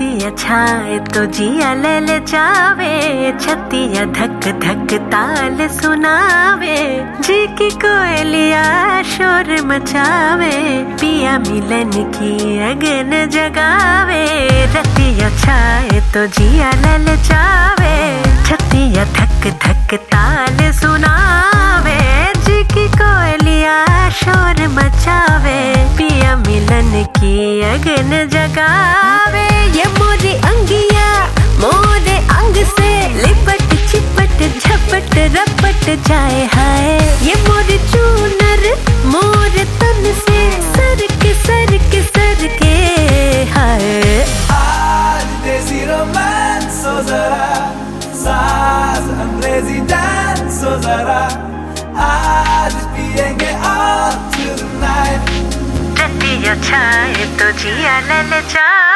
रतिया छाए तो जिया ले ले जावे छतिया धक धक ताल सुनावे जी की कोयलिया शोर मचावे, पिया मिलन की अगन जगावे, रतिया छाए तो जिया ले ले जावे छतिया धक धक ताल सुनावे। रपट जाए हाय। ये मोरी चूनर मोरे तन से सर के सर के सर के हाय। आज देसी रोमांस हो जरा सास अंग्रेज़ी डांस हो जरा। आज पिएँगे all through the night Ratia छाए तो जिया लल जावे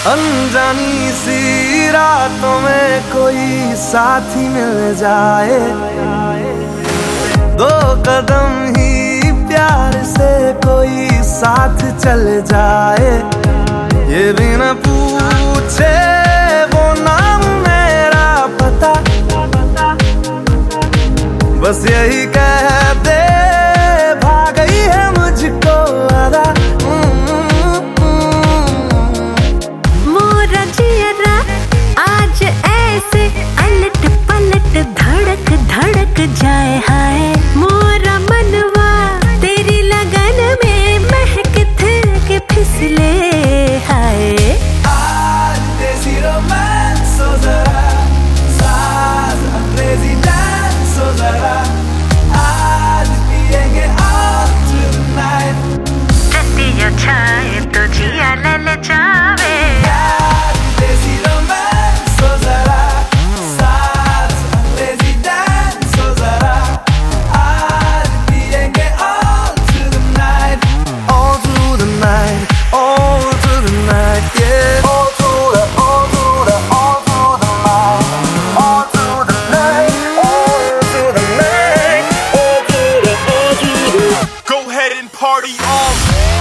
अनजानी सी रातों में कोई साथी मिल जाए। दो कदम ही प्यार से कोई साथ चल जाए। ये भी न पूछे वो नाम मेरा पता। बस यही कह जाए हाँ। head and party on.